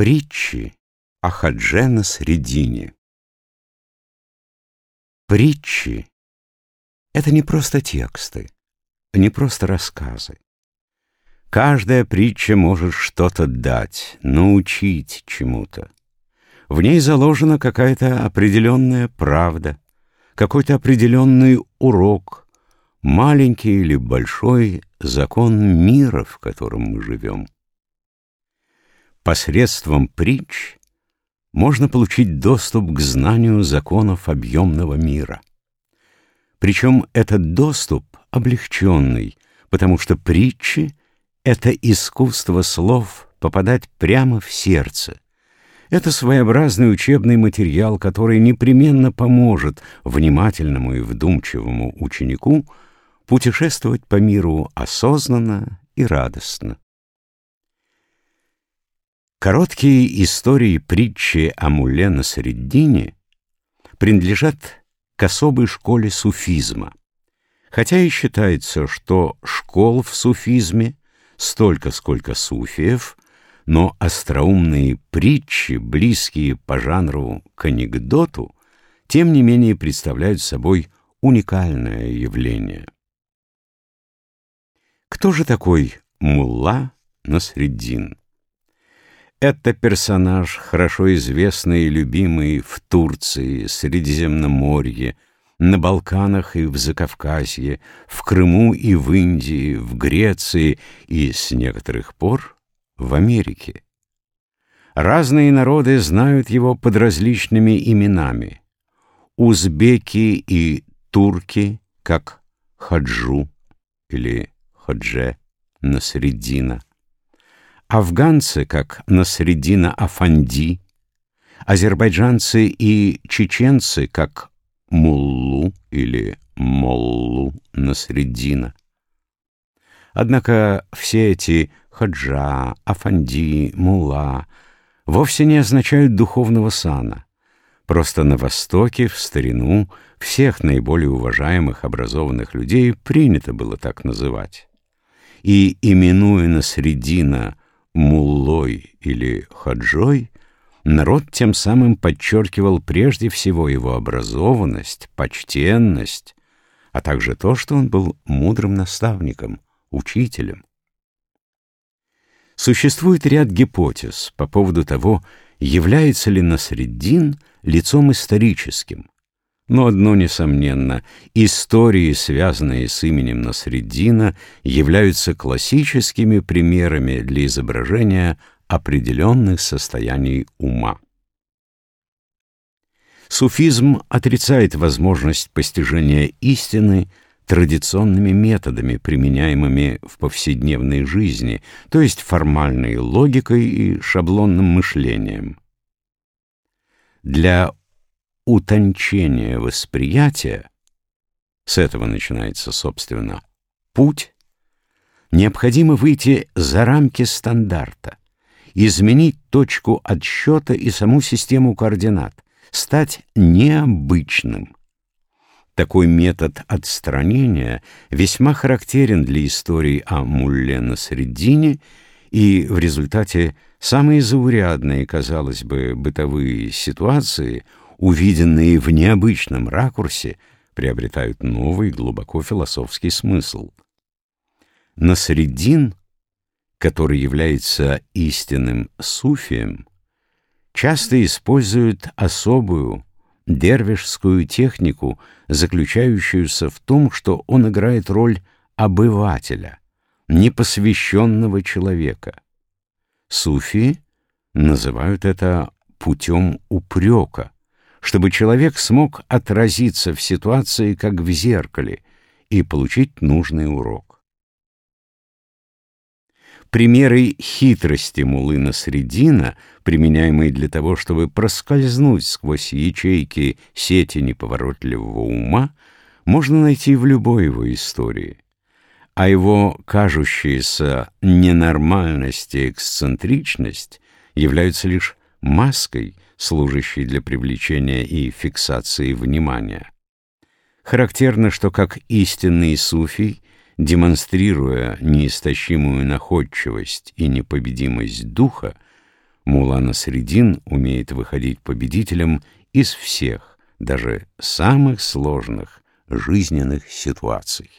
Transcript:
Притчи о Хадже на средине. Притчи — это не просто тексты, не просто рассказы. Каждая притча может что-то дать, научить чему-то. В ней заложена какая-то определенная правда, какой-то определенный урок, маленький или большой закон мира, в котором мы живем. Посредством притч можно получить доступ к знанию законов объемного мира. Причем этот доступ облегченный, потому что притчи — это искусство слов попадать прямо в сердце. Это своеобразный учебный материал, который непременно поможет внимательному и вдумчивому ученику путешествовать по миру осознанно и радостно. Короткие истории притчи о Муле на Средине принадлежат к особой школе суфизма, хотя и считается, что школ в суфизме столько, сколько суфиев, но остроумные притчи, близкие по жанру к анекдоту, тем не менее представляют собой уникальное явление. Кто же такой Мулла Насреддин? Это персонаж, хорошо известный и любимый в Турции, Средиземноморье, на Балканах и в Закавказье, в Крыму и в Индии, в Греции и, с некоторых пор, в Америке. Разные народы знают его под различными именами. Узбеки и турки, как Хаджу или Ходже, Насреддина афганцы, как Насреддина Афанди, азербайджанцы и чеченцы, как Муллу или Моллу Насреддина. Однако все эти хаджа, афанди, мулла вовсе не означают духовного сана. Просто на Востоке, в старину, всех наиболее уважаемых образованных людей принято было так называть. И, именуя Насреддина муллой или хаджой, народ тем самым подчеркивал прежде всего его образованность, почтенность, а также то, что он был мудрым наставником, учителем. Существует ряд гипотез по поводу того, является ли Насреддин лицом историческим, но одно несомненно, истории, связанные с именем Насреддина, являются классическими примерами для изображения определенных состояний ума. Суфизм отрицает возможность постижения истины традиционными методами, применяемыми в повседневной жизни, то есть формальной логикой и шаблонным мышлением. Для утончения восприятия, с этого начинается, собственно, путь, необходимо выйти за рамки стандарта, изменить точку отсчета и саму систему координат, стать необычным. Такой метод отстранения весьма характерен для истории о Мулле на Средине, и в результате самые заурядные, казалось бы, бытовые ситуации – увиденные в необычном ракурсе, приобретают новый глубоко философский смысл. Насреддин, который является истинным суфием, часто использует особую дервишскую технику, заключающуюся в том, что он играет роль обывателя, непосвященного человека. Суфии называют это путем упрека, чтобы человек смог отразиться в ситуации, как в зеркале, и получить нужный урок. Примеры хитрости Мулына Средина, применяемые для того, чтобы проскользнуть сквозь ячейки сети неповоротливого ума, можно найти в любой его истории. А его кажущаяся ненормальность и эксцентричность являются лишь маской, служащей для привлечения и фиксации внимания. Характерно, что как истинный суфий, демонстрируя неистощимую находчивость и непобедимость духа, Мулана Средин умеет выходить победителем из всех, даже самых сложных жизненных ситуаций.